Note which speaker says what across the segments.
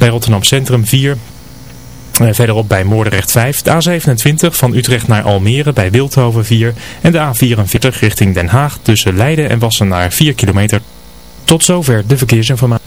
Speaker 1: Bij Rotterdam Centrum 4. Verderop bij Moordrecht 5. De A27 van Utrecht naar Almere bij Wildhoven 4. En de A44 richting Den Haag tussen Leiden en Wassenaar 4 kilometer. Tot zover de verkeersinformatie.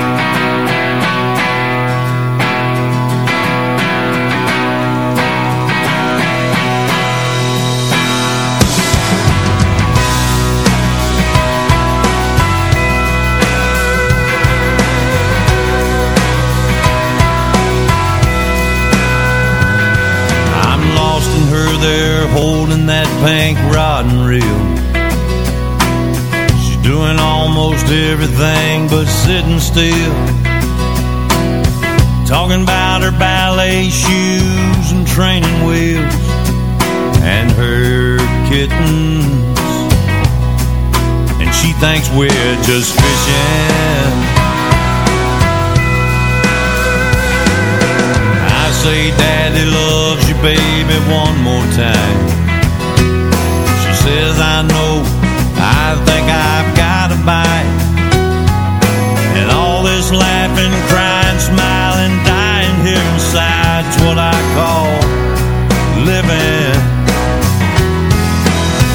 Speaker 2: Pink and reel. She's doing almost everything but sitting still. Talking about her ballet shoes and training wheels and her kittens. And she thinks we're just fishing. I say daddy loves you baby one more time Says I know I think I've got a bite. And all this laughing, crying, smiling, dying here inside's what I call living.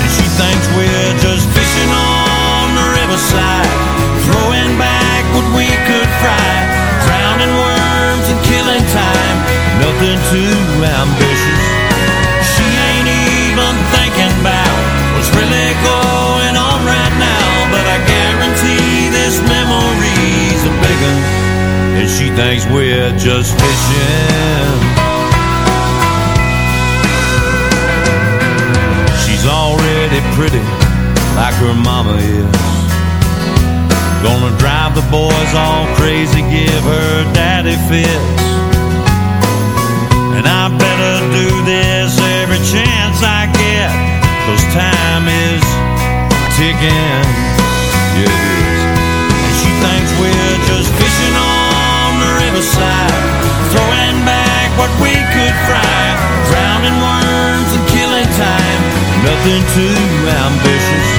Speaker 2: And she thinks we're just fishing on the riverside Throwing back what we could fry Drowning worms and killing time. Nothing too ambitious thinks we're just fishing. She's already pretty Like her mama is. Gonna drive the boys all crazy Give her daddy fits. And I better do this every chance I get Cause time is ticking. Yeah, the riverside Throwing back what we could fry Drowning worms and killing time. Nothing too ambitious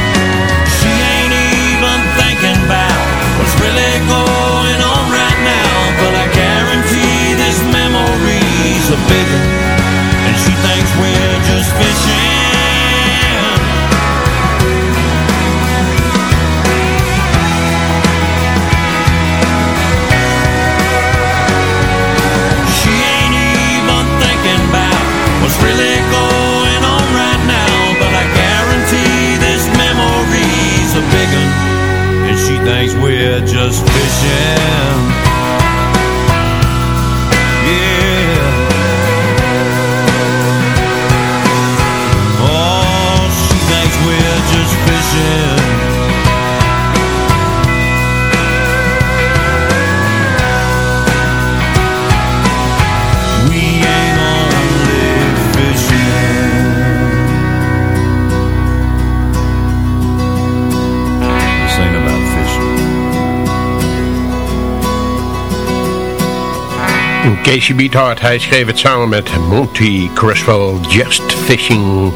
Speaker 2: Casey Beathard, hij schreef het samen met Monty Creswell, Just Fishing.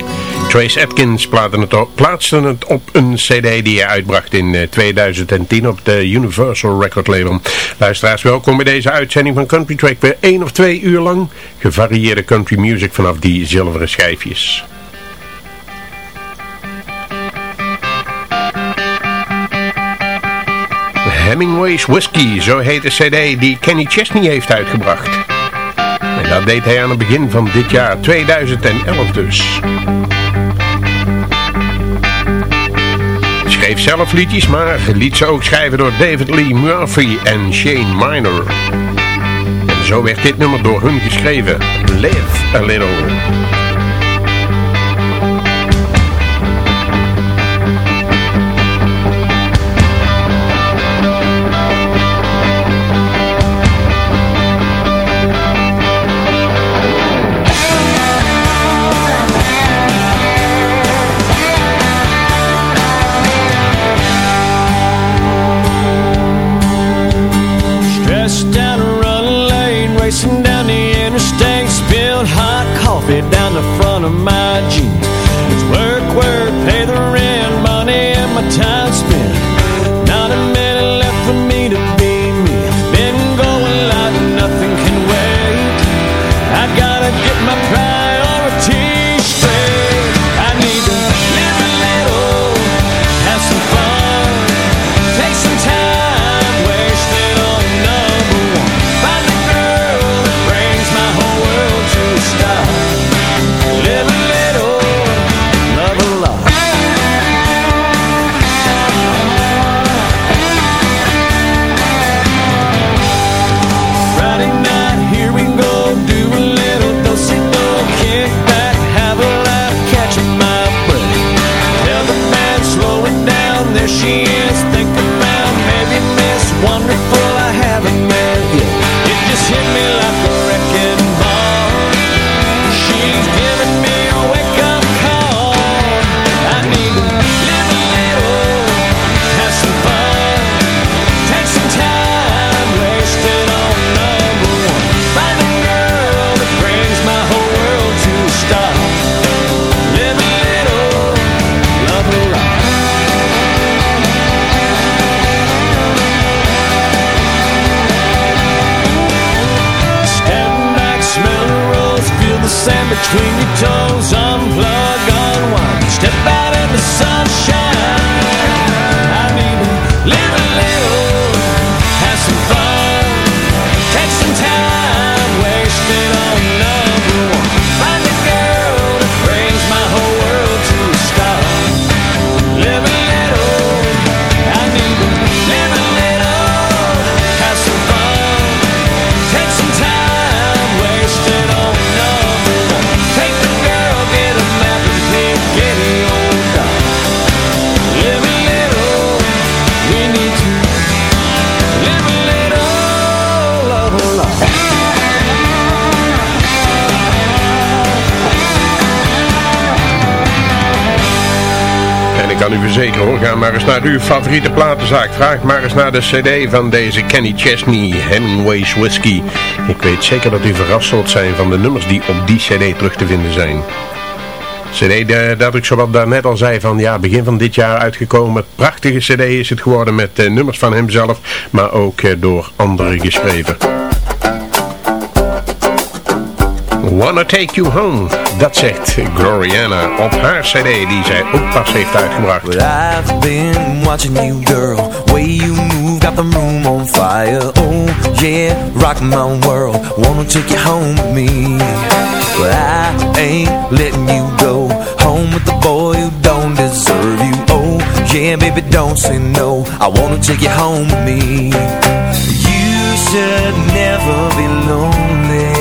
Speaker 2: Trace Atkins het plaatste het op een cd die hij uitbracht in 2010 eh, op de Universal Record label. Luisteraars, welkom bij deze uitzending van Country Track. Weer één of twee uur lang gevarieerde country music vanaf die zilveren schijfjes. Hemingway's Whiskey, zo heet de cd die Kenny Chesney heeft uitgebracht. En dat deed hij aan het begin van dit jaar, 2011 dus. Schreef zelf liedjes, maar liet ze ook schrijven door David Lee Murphy en Shane Minor. En zo werd dit nummer door hun geschreven, Live a Little. sand between your toes, unplug, unwind, step back. Zeker hoor. Ga maar eens naar uw favoriete platenzaak. Vraag maar eens naar de cd van deze Kenny Chesney, Hemingway's Whiskey. Ik weet zeker dat u verrast zult zijn van de nummers die op die cd terug te vinden zijn. CD dat ik zowat daarnet al zei van ja, begin van dit jaar uitgekomen. Prachtige cd is het geworden met uh, nummers van hemzelf, maar ook uh, door anderen geschreven. Wanna Take You Home. Dat zegt Gloriana op haar cd die zij ook pas heeft uitgebracht.
Speaker 3: I've been watching you girl. Way you move, got the room on fire. Oh yeah, rock my world. Wanna take you home with me. But I ain't letting you go. Home with the boy who don't deserve you. Oh yeah, baby don't say no. I wanna take you home with me. You should never be lonely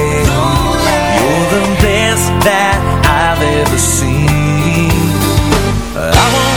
Speaker 3: that I've ever seen. I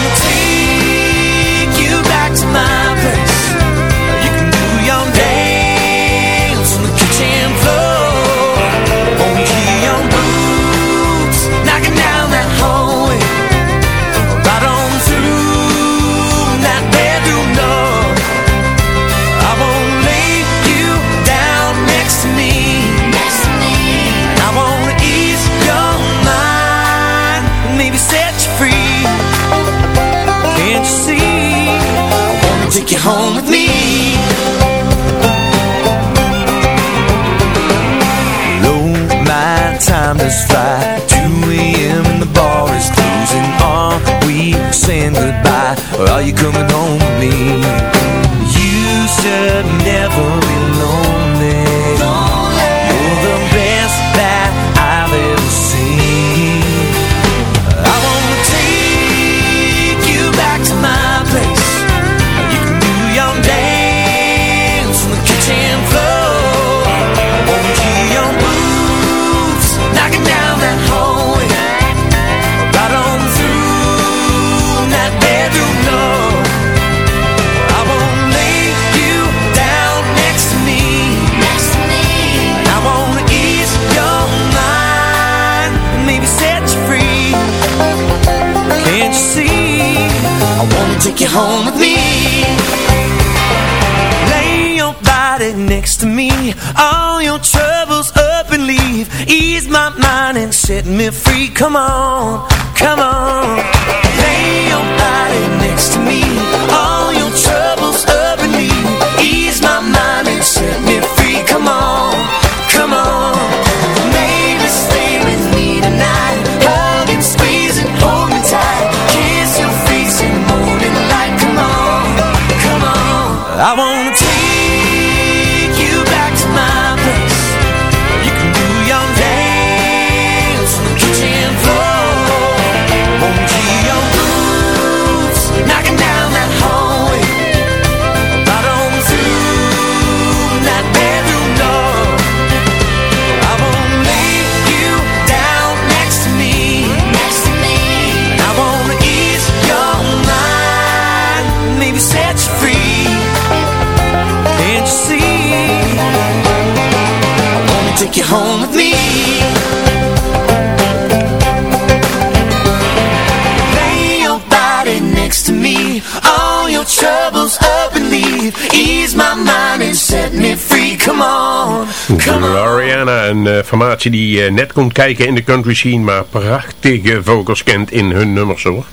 Speaker 4: Gloriana, een eh, formatie die eh, net komt kijken in de country scene, maar prachtige vogels kent in hun nummers hoor.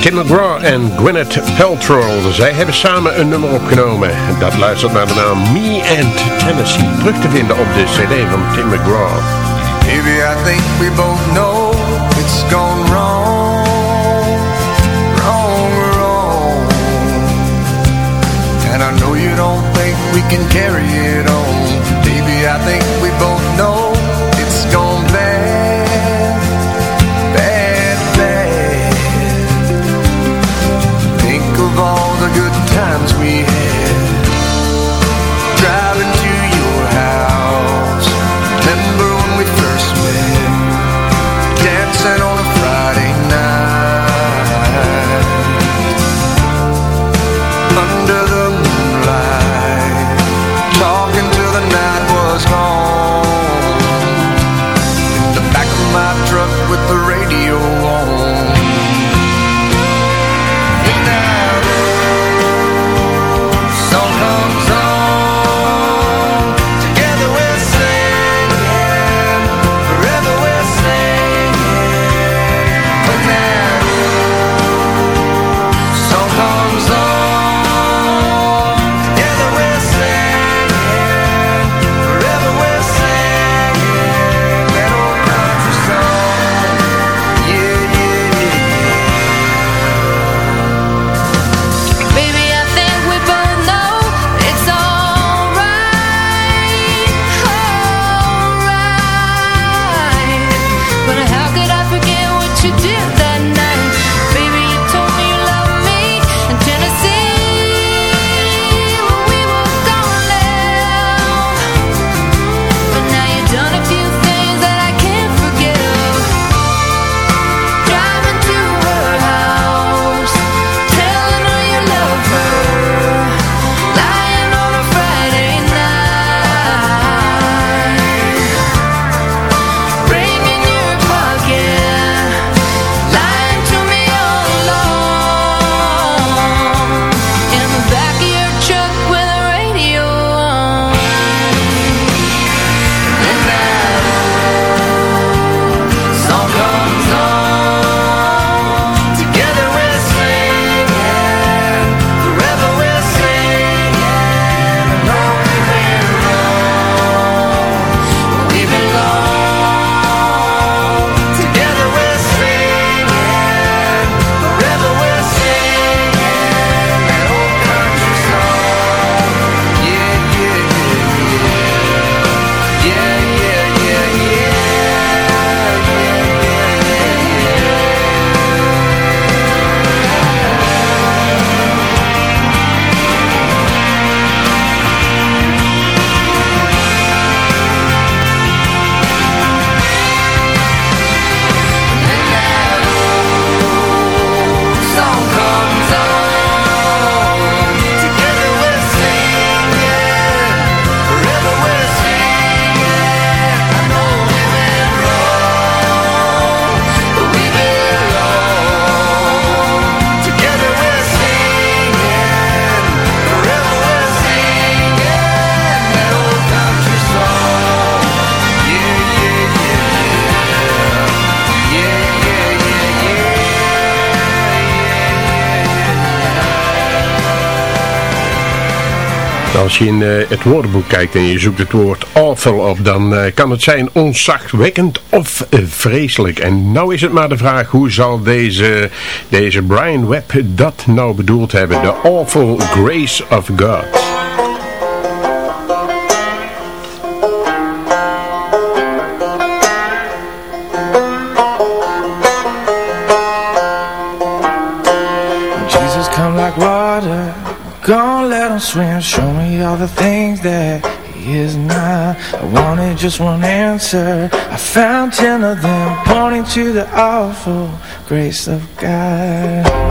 Speaker 4: Tim McGraw en Gwyneth Paltrow, zij hebben samen een nummer opgenomen. Dat luistert naar de naam Me and Tennessee, terug te vinden op de cd van Tim McGraw.
Speaker 5: Maybe I think we both know can carry it all.
Speaker 4: Als je in uh, het woordenboek kijkt en je zoekt het woord awful op, dan uh, kan het zijn onzachtwekkend of uh, vreselijk. En nou is het maar de vraag, hoe zal deze, deze Brian Webb dat nou bedoeld hebben? The awful grace of God.
Speaker 6: Swim Show me all the things that he is not. I wanted just one answer. I found ten of them Pointing to the awful grace of God.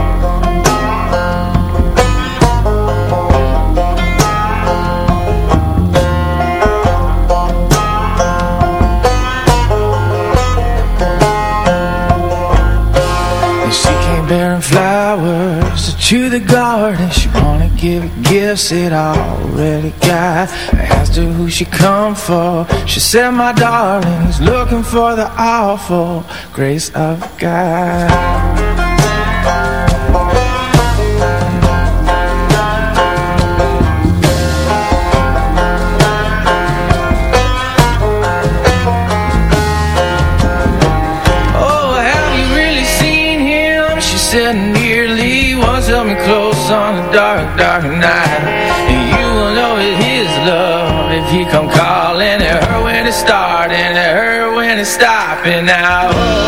Speaker 6: Bearing flowers to the garden. She give gifts it already got. I asked her who she come for. She said my darling He's looking for the awful grace of God dark, night. And you will know it's his love If he come calling. At her when it's starting At her when it's stopping now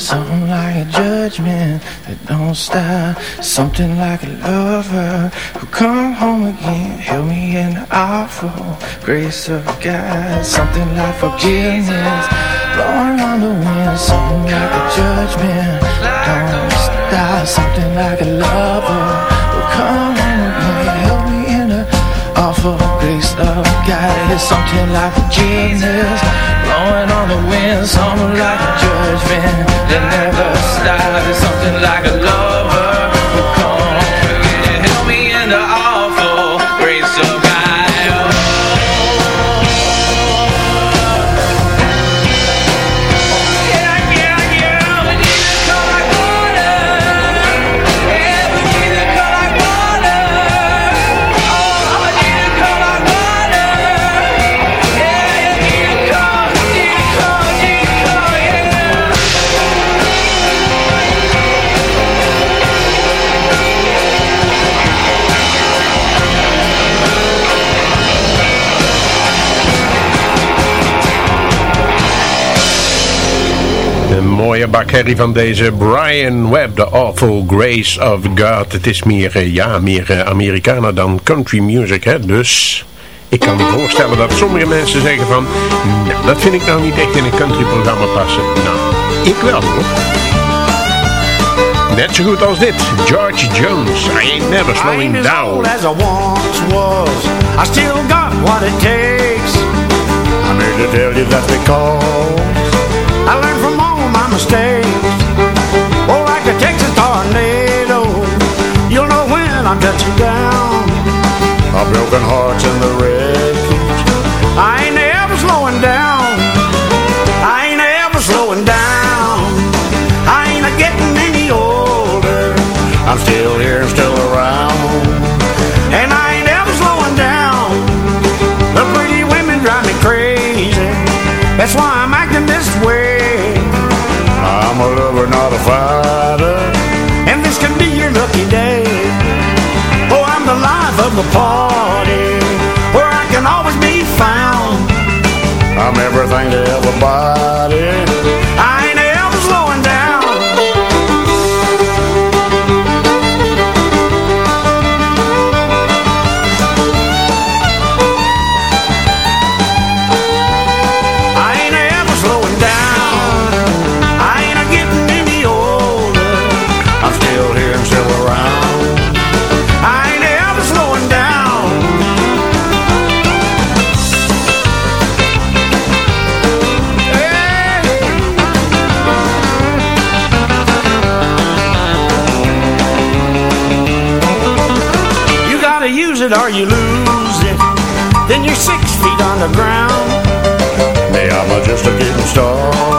Speaker 6: Something like a judgment that don't stop. Something like a lover who come home again Help me in the awful grace of God. Something like forgiveness blowing on the wind. Something like a judgment that don't stop. Something like a lover who come home again Help me in the awful grace of God. It's something like forgiveness blowing on the wind Something like a judgment that never stops. Something like a lover
Speaker 4: mooie bakherrie van deze Brian Webb, The Awful Grace of God. Het is meer, uh, ja, meer uh, Amerikaner dan country music, hè. Dus ik kan me voorstellen dat sommige mensen zeggen van... Nou, dat vind ik nou niet echt in een country programma passen. Nou, ik wel hoor. Net zo goed als dit. George Jones, I ain't never slowing I down. as I once was. I still got what it takes. I'm here to tell you that's because mistakes. Oh, like a Texas tornado, you'll know when I'm touching down. A broken hearts in the wreckage. I ain't ever slowing down. I ain't ever slowing down. I ain't getting any older. I'm still here, still
Speaker 7: thing to everybody. it or you lose it Then you're six feet
Speaker 8: on the ground. Hey, I'm just a getting started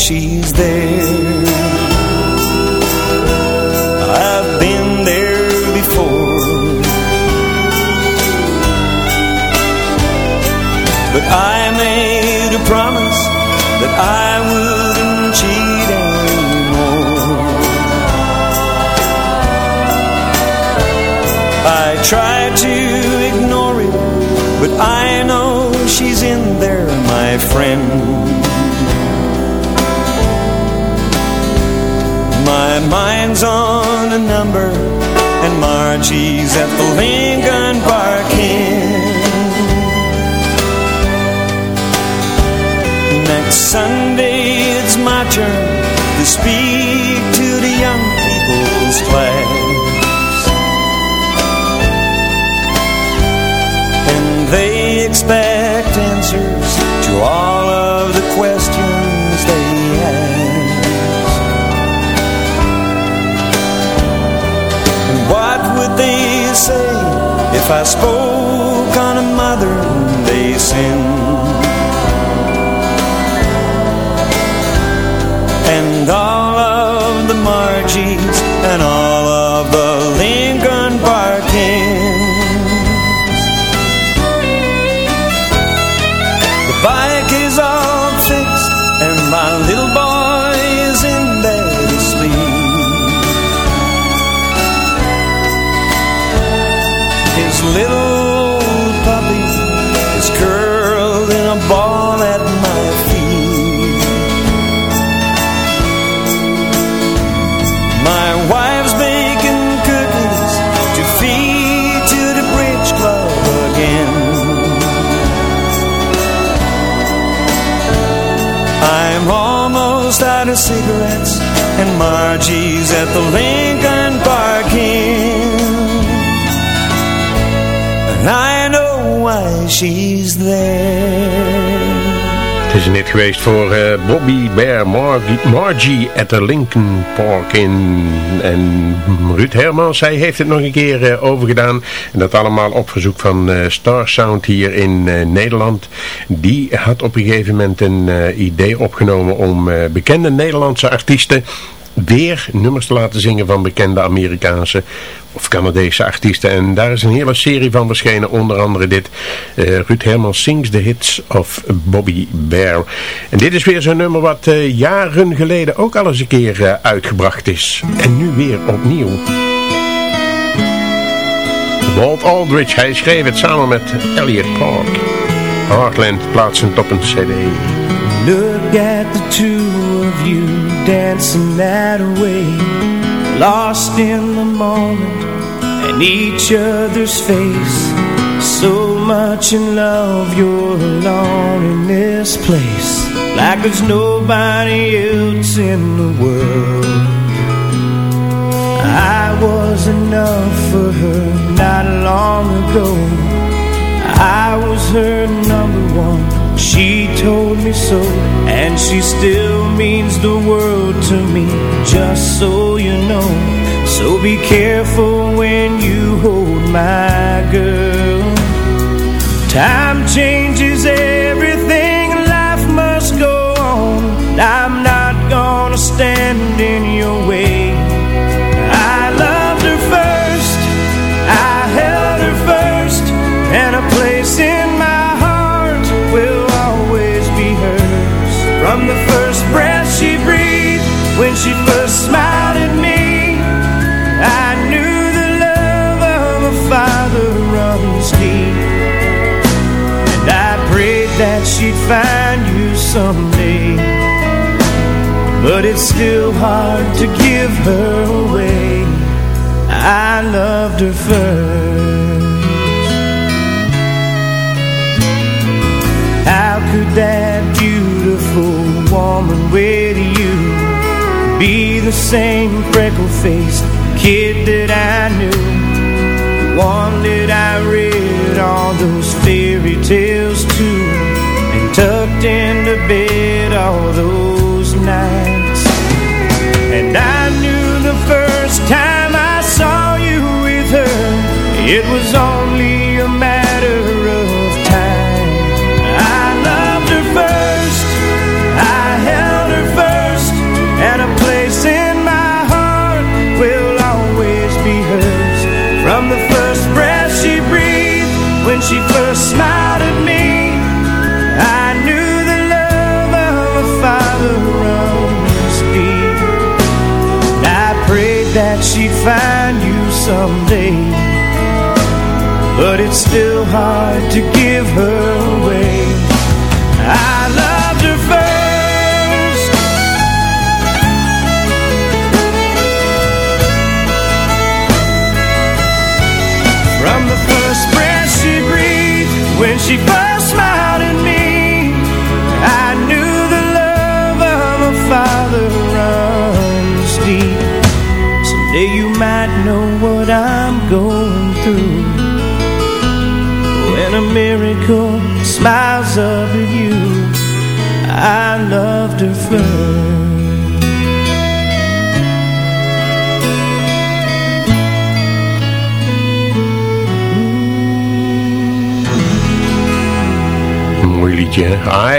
Speaker 8: she's there. I've been there before. But I made a promise That I wouldn't cheat anymore. I tried to ignore it But I know she's in there, my friend. mine's on a number And Margie's at the Lincoln Park Inn. Next Sunday it's my turn To speak to the young people's class. And they expect answers to all say if I spoke on a mother, day sin orgies at the Lincoln parking And I know why she's there
Speaker 4: Het is net geweest voor eh, Bobby Bear, Margie at the Lincoln Park Inn En Ruud Hermans, zij heeft het nog een keer uh, overgedaan. En dat allemaal op verzoek van uh, Star Sound hier in Nederland. Die had op een gegeven moment een idee opgenomen om bekende Nederlandse artiesten weer nummers te laten zingen van bekende Amerikaanse of Canadese artiesten. En daar is een hele serie van verschenen, onder andere dit. Uh, Ruud Hermans sings the hits of Bobby Bear. En dit is weer zo'n nummer wat uh, jaren geleden ook al eens een keer uh, uitgebracht is. En nu weer opnieuw. Walt Aldridge, hij schreef het samen met Elliot Park. Heartland plaatsend op een cd.
Speaker 9: Look at the two of you dancing that way. Lost in the moment and each other's face. So much in love you're alone in this place. Like there's nobody else in the world. I was enough for her not long ago. I was her number one she told me so And she still means the world to me Just so you know. So be careful when you hold my girl. Time changes find you someday. But it's still hard to give her away. I loved her first. How could that beautiful woman with you Be the same freckle-faced kid that I knew? One that I read all those fairy tales to tucked into bed all those nights. And I knew the first time I saw you with her It was only a matter of time. I loved her first. I held her first. And a place in my heart Will always be hers. From the first breath she breathed When she first smiled someday. But it's still hard to give her away. I loved her first. From the first breath she breathed When she miracle smiles at you. I loved her first
Speaker 4: Mooi liedje.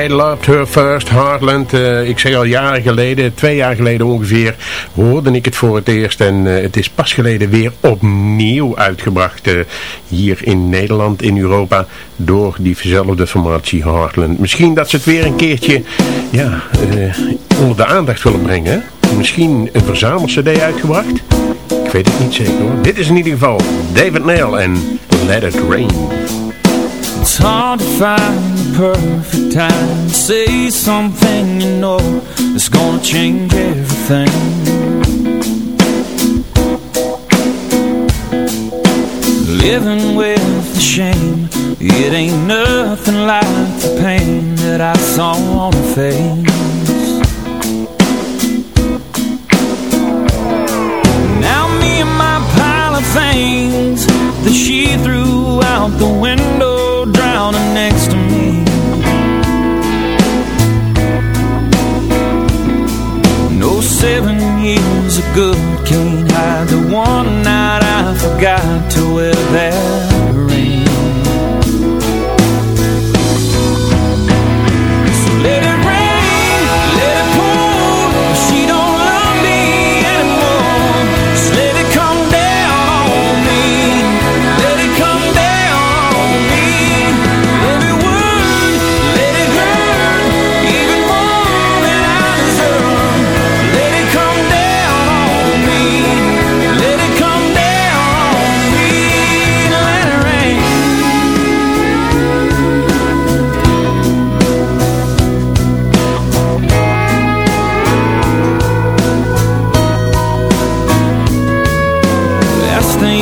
Speaker 4: I loved her first, Heartland. Uh, ik zeg al jaren geleden, twee jaar geleden ongeveer, hoorde ik het voor het eerst. En uh, het is pas geleden weer opnieuw uitgebracht uh, hier in Nederland, in Europa, door die verzelfde formatie Heartland. Misschien dat ze het weer een keertje ja, onder de aandacht willen brengen. Misschien een verzamel-cd uitgebracht. Ik weet het niet zeker hoor. Dit is in ieder geval David Nail en Let It Rain.
Speaker 6: Perfect time to say something you know that's gonna change everything. Living with the shame, it ain't nothing like the pain that I saw on her face. Now me and my pile of things that she threw out the window go drowning next to me.
Speaker 2: No seven years of good Can't hide the one night I forgot to wear that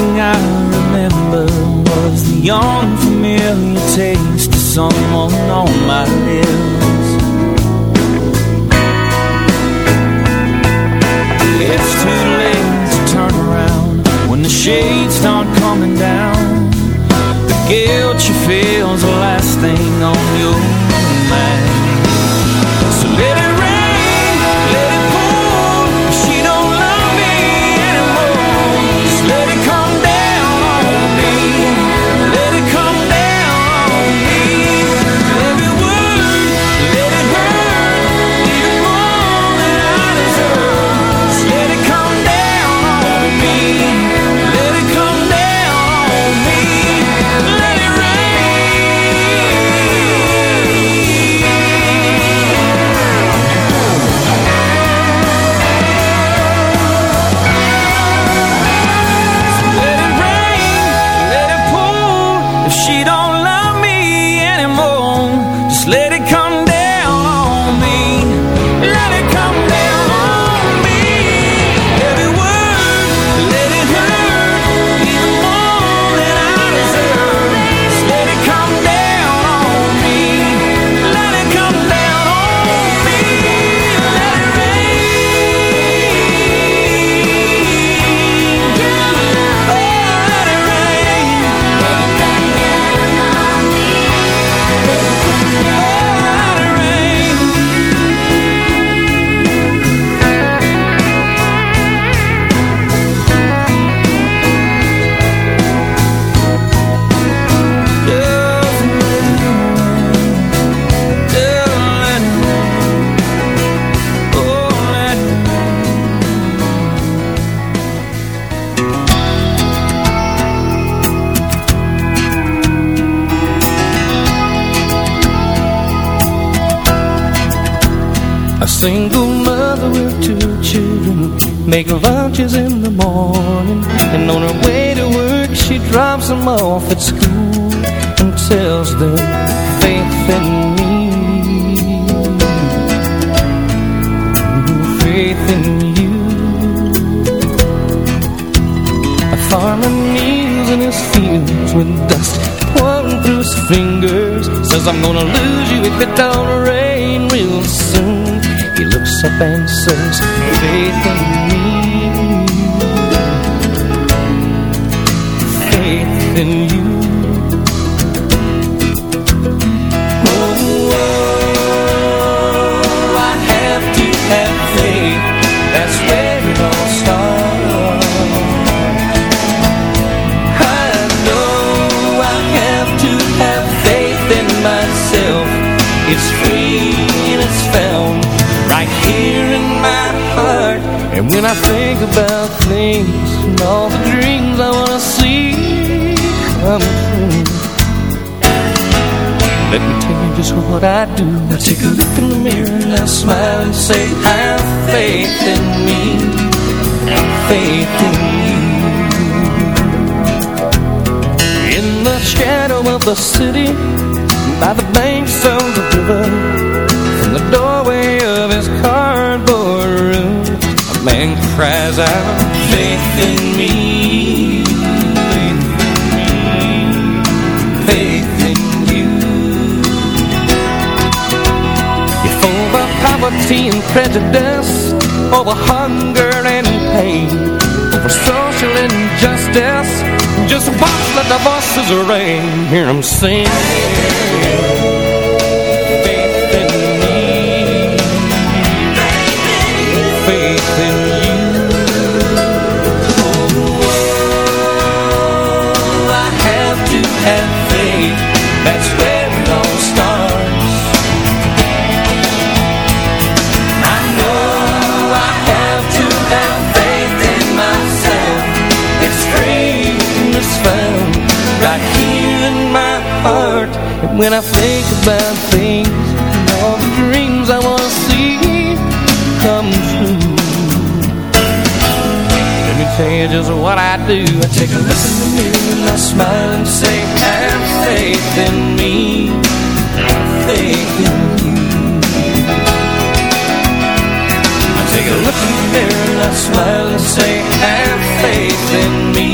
Speaker 2: thing I remember was the unfamiliar taste of someone on my lips. It's too late to turn around when the shades start coming down. The guilt you feel's the last thing on your mind.
Speaker 6: Single mother with two children. Make lunches in the morning And on her way to work she drops them off at school And tells them faith in me. Faith in you. A farmer kneels in his fields with dust pouring through his fingers. Says I'm gonna lose you if it don't rain real soon He looks up and says faith in me. Faith in you. Oh, I have to have faith. That's where it all starts. I know I have to have faith in myself. It's here in my heart. And when I think about things and all the dreams I wanna see come true. Let me tell you just what I do. Now take a look in the mirror and I smile and say Have faith in me. Faith in you in the shadow of the city By the banks of the river man cries out Faith in me Faith in you. You're full poverty and prejudice Over hunger and pain Over social injustice Just watch the voices ring Hear them sing when I think about things and all the dreams I want to see come true. Let me tell you just what I do. I take a look in the mirror and I smile and say, have faith in me, have faith in you. I take a look in the mirror and I smile and say, have faith in me.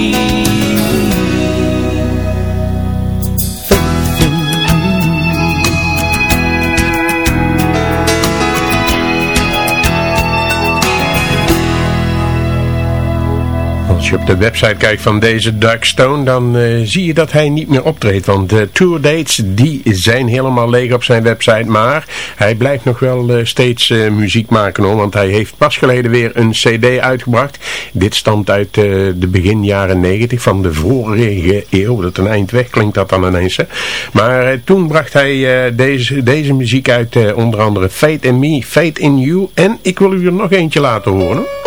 Speaker 4: Je op de website kijkt van deze Dark Stone, dan uh, zie je dat hij niet meer optreedt. Want de tour dates, die zijn helemaal leeg op zijn website. Maar hij blijft nog wel uh, steeds uh, muziek maken hoor. Want hij heeft pas geleden weer een cd uitgebracht. Dit stamt uit de begin jaren 90 van de vorige eeuw. Dat een eind weg klinkt dat dan ineens. Hè? Maar toen bracht hij deze, deze muziek uit. onder andere Fate in Me, Fate in You. En ik wil u er nog eentje laten horen.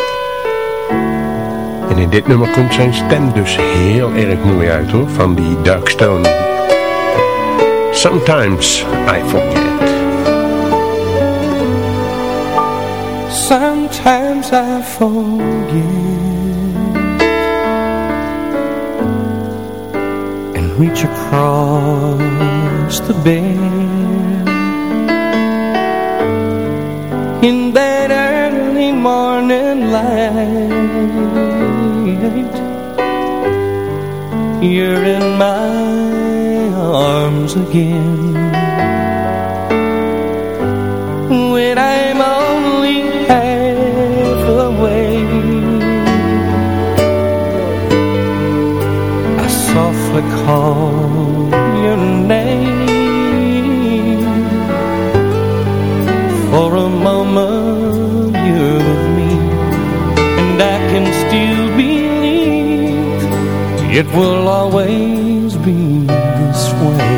Speaker 4: En in dit nummer komt zijn stem dus heel erg mooi uit hoor, van die Dark Stone. Sometimes I forget.
Speaker 6: Sometimes I forget And reach across the bed In that early morning light you're in my arms again. When I'm only half awake I softly call your name. For a moment you're with me And I can still It will always be this way.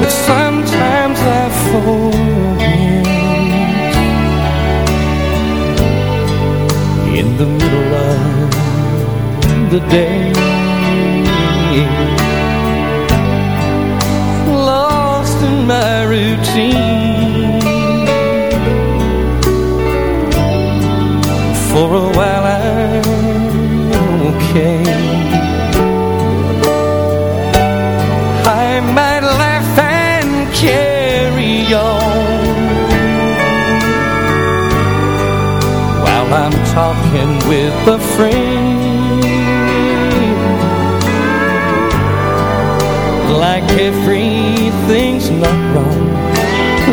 Speaker 6: But sometimes I forget. In the middle of the day. Lost in my routine. For a while okay. I might laugh and carry on While I'm talking with a friend. Like everything's not wrong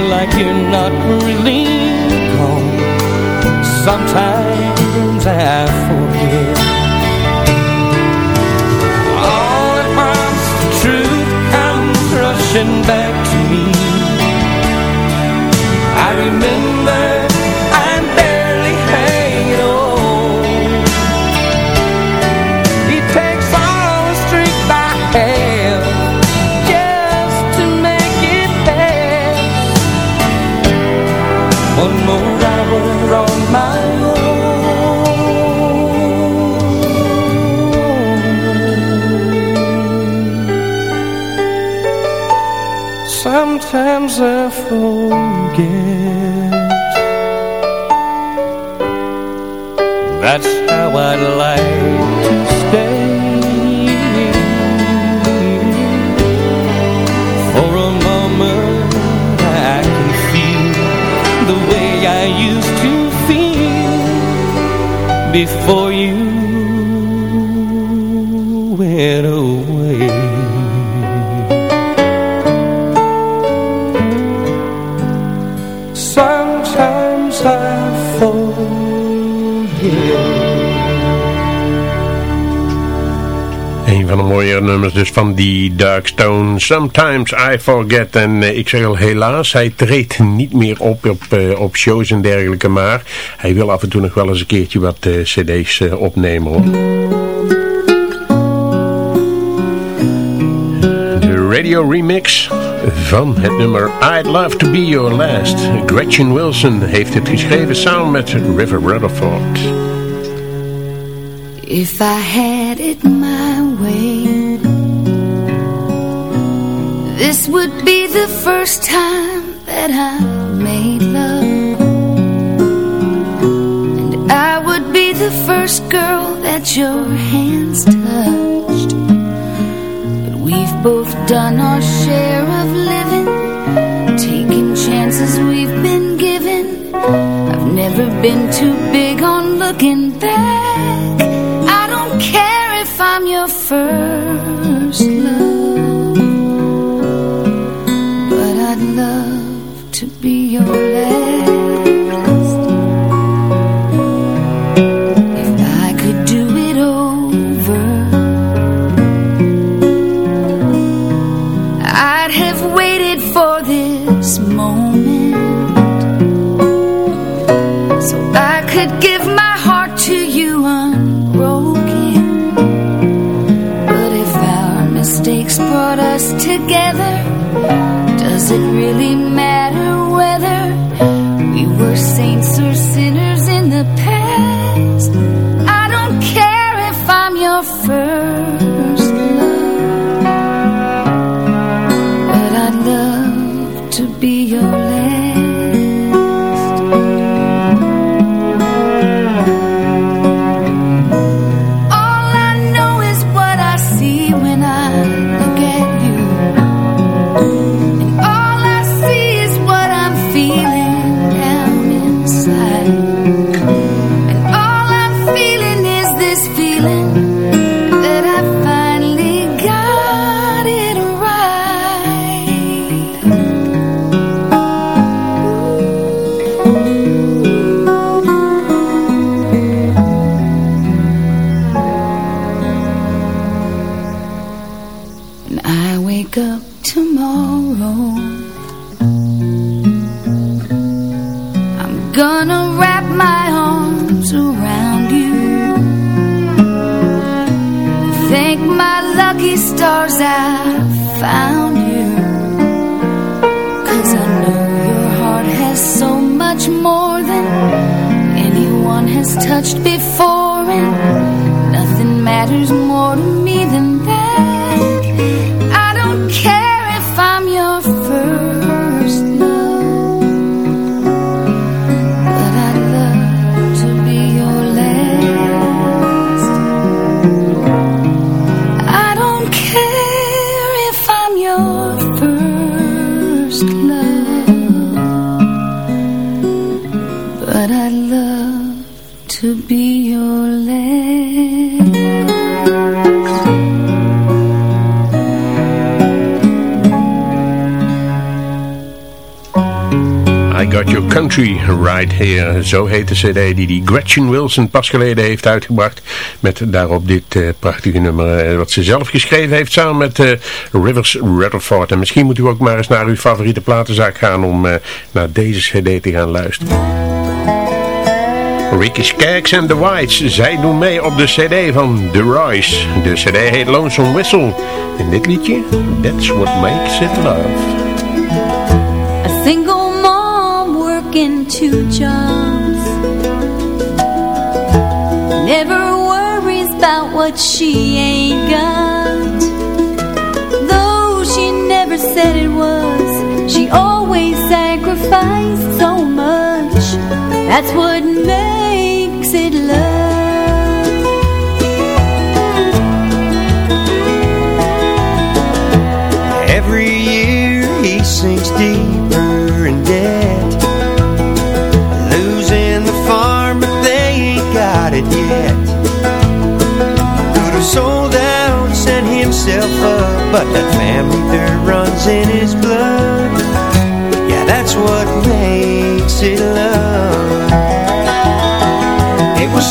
Speaker 6: Like you're not really gone Sometimes I forget back to me. I remember Before
Speaker 4: nummers dus van die Dark Stone. Sometimes I Forget. En eh, ik zeg al helaas, hij treedt niet meer op op, eh, op shows en dergelijke. Maar hij wil af en toe nog wel eens een keertje wat eh, cd's opnemen hoor. De radio remix van het nummer I'd Love To Be Your Last. Gretchen Wilson heeft het geschreven samen met River Rutherford.
Speaker 10: If I had it my way This would be the first time that I made love. And I would be the first girl that your hands touched. But we've both done our share of living Taking chances we've been given. I've never been too big on looking back. I don't care if I'm your first love to be your last this feeling
Speaker 4: Here. Zo heet de cd die die Gretchen Wilson pas geleden heeft uitgebracht. Met daarop dit eh, prachtige nummer. eh, wat ze zelf geschreven heeft samen met eh, Rivers Rutherford. En misschien moet u ook maar eens naar uw favoriete platenzaak gaan om naar deze cd te gaan luisteren. Ricky Skaggs en The Whites. Zij doen mee op de cd van The Royce. De cd heet Lonesome Whistle. En dit liedje, That's What Makes It Love.
Speaker 11: A single two jobs. Never worries about what she ain't got. Though she never said it was She always sacrificed so much. That's what makes
Speaker 3: sold out, set himself up But that family dirt runs in his blood. Yeah, that's what makes it love. It will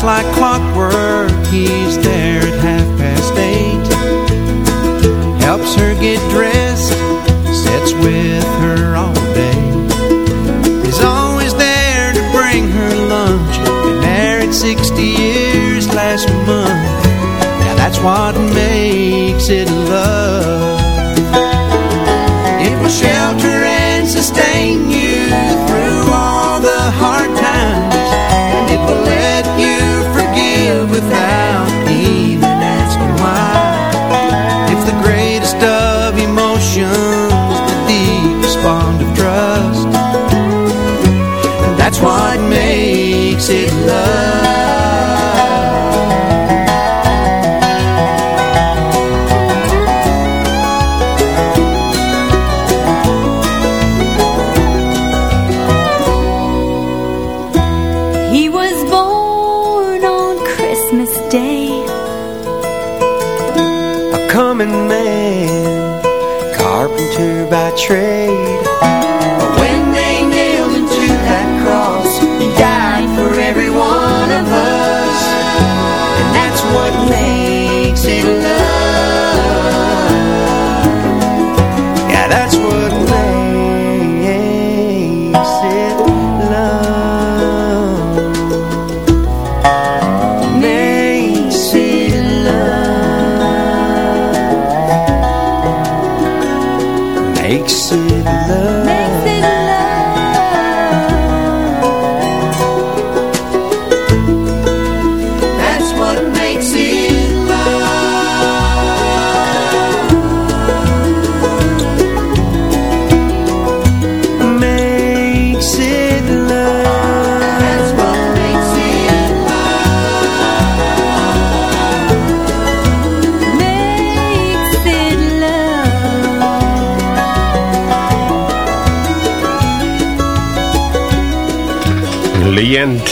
Speaker 3: just like clockwork. He's there at half past eight. Helps her get dressed Sits with her all
Speaker 11: day.
Speaker 3: He's always there to bring her lunch. Been married 60 years last month. Now that's what makes it love.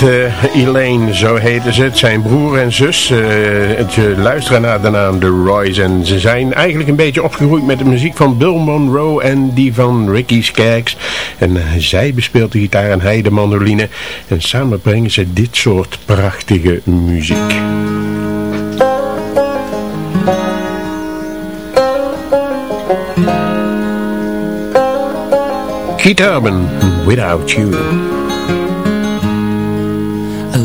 Speaker 4: Uh, Elaine, zo heten ze. Het zijn broer en zus. Uh, luisteren naar de naam The Roy's. En ze zijn eigenlijk een beetje opgegroeid met de muziek van Bill Monroe en die van Ricky Skaggs. En zij bespeelt de gitaar en hij de mandoline. En samen brengen ze dit soort prachtige muziek. Keith Urban, Without You.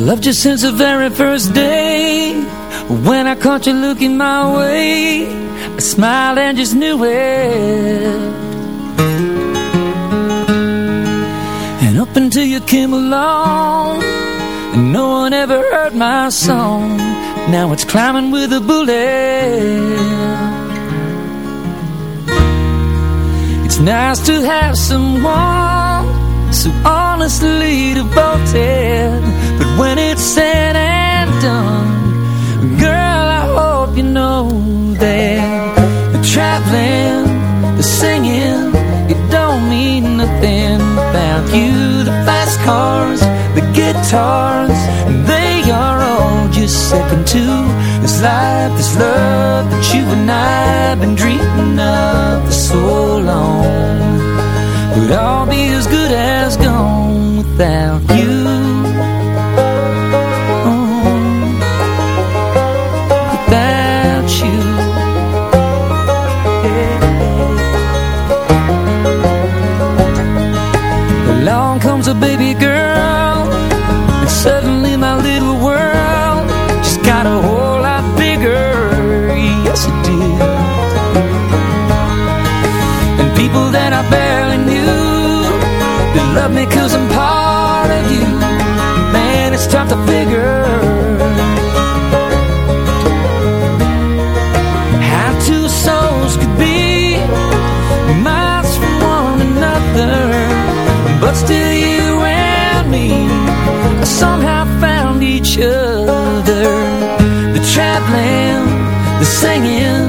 Speaker 6: Loved you since the very first day. When I caught you looking my way I smiled and just knew it. And up until you came along And no one ever heard my song. Now it's climbing with a bullet. It's nice to have someone so honestly devoted when it's said and done Girl, I hope you know that The traveling, the singing It don't mean nothing without you The fast cars, the guitars They are all just second to This life, this love that you and I have been dreaming of for so long would all be as good as gone without you. Singing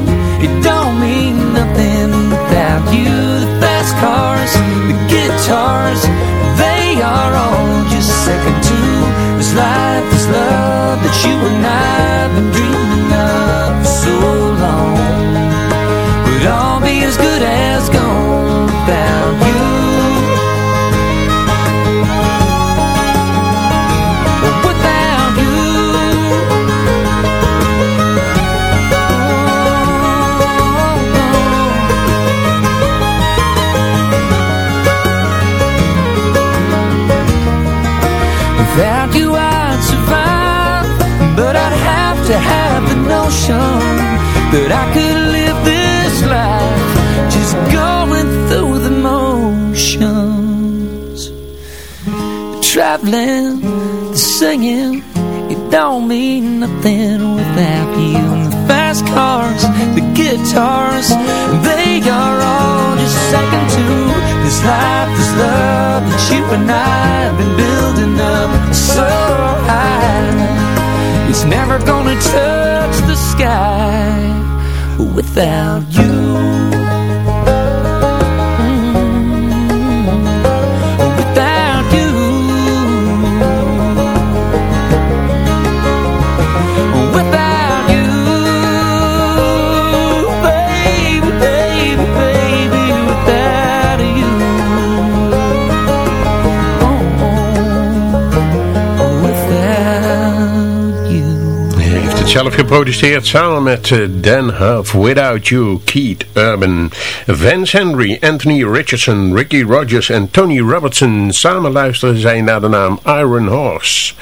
Speaker 6: that I could live this life just going through the motions. Traveling, the singing, it don't mean nothing without you. And the fast cars, the guitars, they are all just second to this life, this love that you and I have been building up so high. It's never gonna touch the sky without you.
Speaker 4: Zelf geproduceerd samen met eh, Dan Huff, Without You, Keith Urban, Vance Henry, Anthony Richardson, Ricky Rogers en Tony Robertson. Samen luisteren zij naar de naam Iron Horse.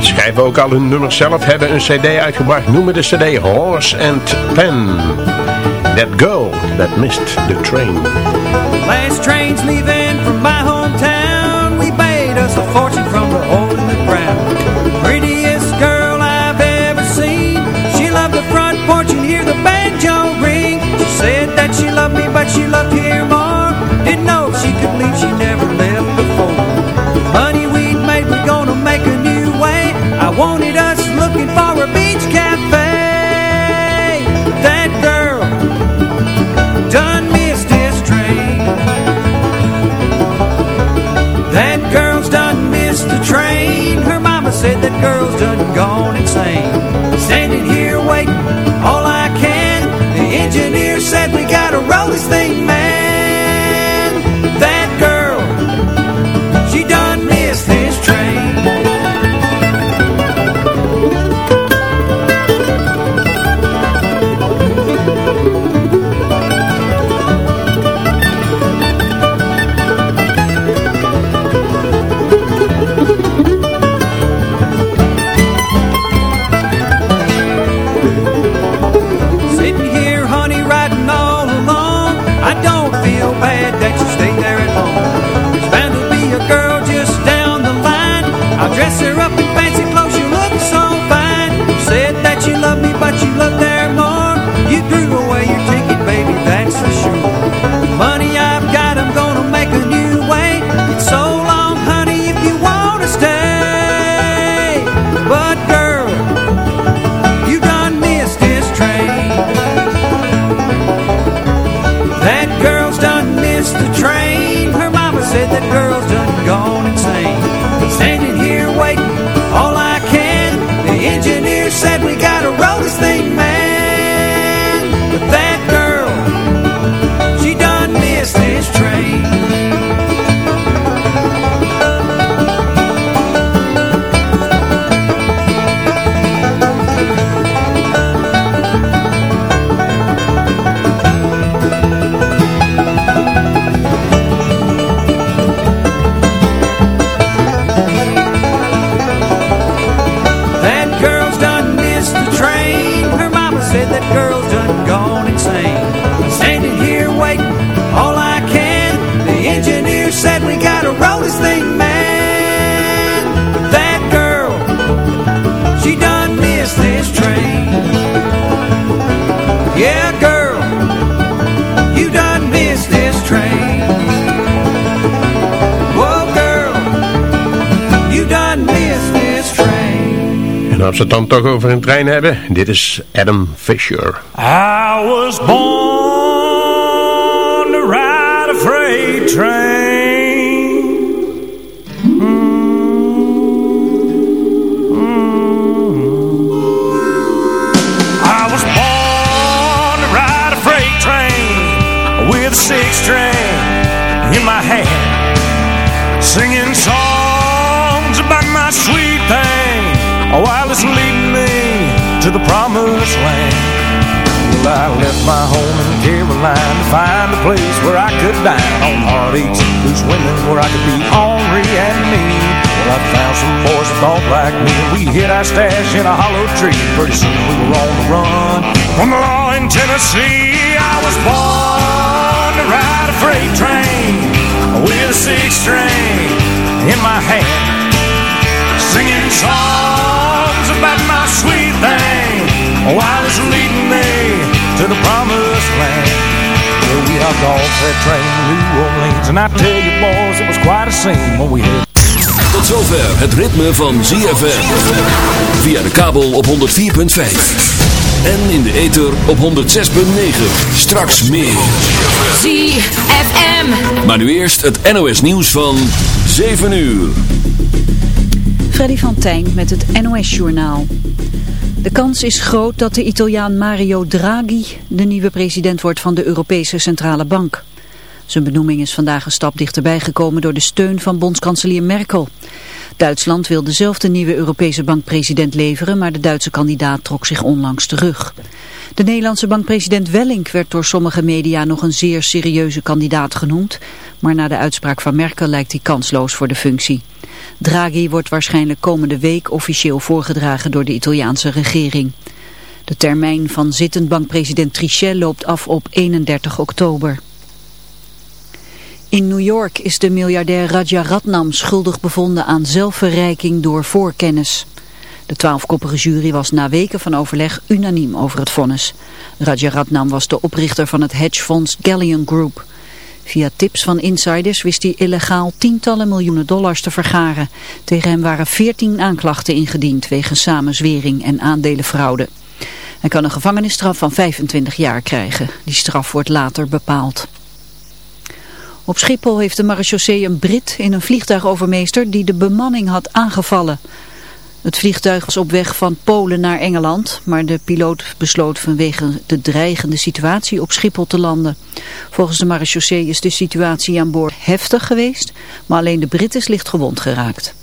Speaker 4: Schrijven ook al hun nummers zelf, hebben een cd uitgebracht, noemen de cd Horse and Pen. That girl that missed the train.
Speaker 12: Last train's leaving from my hometown. Wanted us looking for a beach cafe. That girl done missed this train. That girl's done missed the train. Her mama said that girl's done gone insane. Dress her up in fancy clothes, she'll look so fine. You said that you love me, but you loved her more. You threw away your ticket, baby, that's for sure. Money I've got, I'm gonna make a new way. It's so long, honey, if you wanna stay. But girl, you done missed this train. That girl's done missed the train. Her mama said that girl's train.
Speaker 4: Dan toch over een trein hebben, dit is Adam Fisher.
Speaker 2: I was born to ride a freight train. I was born to ride a freight train with a six string in my hand, singing songs about my sweet thing while it's leading me to the promised land. Well, I left my home in Caroline to find a place where I could dine on heartaches and loose women, where I could be ornery and mean. Well, I found some boys that thought like me, we hid our stash in a hollow tree. Pretty soon we were on the run from the law in Tennessee. I was born to ride a freight train with a six string in my hand, singing songs sweet thing while it's leading me to the promised land. Well, we hopped off that train to New Orleans, and I tell you, boys, it was quite a scene when we hit.
Speaker 13: Tot zover het ritme van ZFM. Via de kabel op 104.5. En in de ether op 106.9. Straks meer.
Speaker 10: ZFM.
Speaker 13: Maar nu eerst het NOS nieuws van 7 uur.
Speaker 14: Freddy van Tijn met het NOS-journaal. De kans is groot dat de Italiaan Mario Draghi de nieuwe president wordt van de Europese Centrale Bank. Zijn benoeming is vandaag een stap dichterbij gekomen door de steun van bondskanselier Merkel. Duitsland wil dezelfde nieuwe Europese bankpresident leveren, maar de Duitse kandidaat trok zich onlangs terug. De Nederlandse bankpresident Wellink werd door sommige media nog een zeer serieuze kandidaat genoemd, maar na de uitspraak van Merkel lijkt hij kansloos voor de functie. Draghi wordt waarschijnlijk komende week officieel voorgedragen door de Italiaanse regering. De termijn van zittend bankpresident Trichet loopt af op 31 oktober. In New York is de miljardair Raja Ratnam schuldig bevonden aan zelfverrijking door voorkennis. De twaalfkoppige jury was na weken van overleg unaniem over het vonnis. Raja Ratnam was de oprichter van het hedgefonds Galleon Group. Via tips van insiders wist hij illegaal tientallen miljoenen dollars te vergaren. Tegen hem waren veertien aanklachten ingediend wegens samenzwering en aandelenfraude. Hij kan een gevangenisstraf van 25 jaar krijgen. Die straf wordt later bepaald. Op Schiphol heeft de marechaussee een Brit in een vliegtuig overmeester die de bemanning had aangevallen. Het vliegtuig was op weg van Polen naar Engeland, maar de piloot besloot vanwege de dreigende situatie op Schiphol te landen. Volgens de marechaussee is de situatie aan boord heftig geweest, maar alleen de Brit is licht gewond geraakt.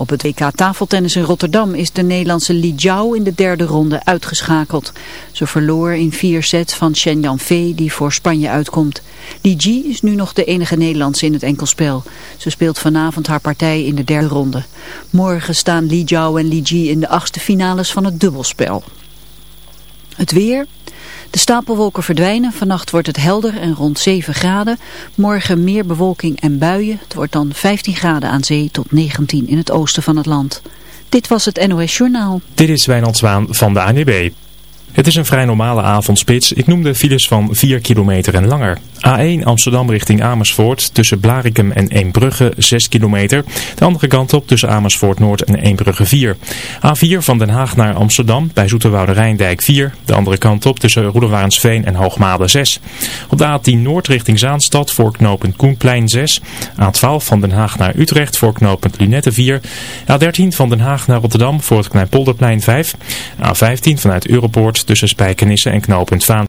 Speaker 14: Op het WK tafeltennis in Rotterdam is de Nederlandse Li Jiao in de derde ronde uitgeschakeld. Ze verloor in vier sets van Shen Yanfei die voor Spanje uitkomt. Li Ji is nu nog de enige Nederlandse in het enkelspel. Ze speelt vanavond haar partij in de derde ronde. Morgen staan Li Jiao en Li Ji in de achtste finales van het dubbelspel. Het weer... De stapelwolken verdwijnen. Vannacht wordt het helder en rond 7 graden. Morgen meer bewolking en buien. Het wordt dan 15 graden aan zee tot 19 in het oosten van het land. Dit was het NOS Journaal.
Speaker 1: Dit is Wijnand Zwaan van de ANWB. Het is een vrij normale avondspits. Ik noem de files van 4 kilometer en langer. A1 Amsterdam richting Amersfoort tussen Blarikum en Eembrugge 6 kilometer. De andere kant op tussen Amersfoort Noord en Eembrugge 4. A4 van Den Haag naar Amsterdam bij Zoeterwoude Rijndijk 4. De andere kant op tussen Roedewaarensveen en Hoogmade 6. Op de A10 Noord richting Zaanstad voor knooppunt Koenplein 6. A12 van Den Haag naar Utrecht voor knooppunt Lunette 4. A13 van Den Haag naar Rotterdam voor het Kleinpolderplein 5. A15 vanuit Europoort tussen Spijkenisse en knooppunt Vaan.